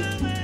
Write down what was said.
you.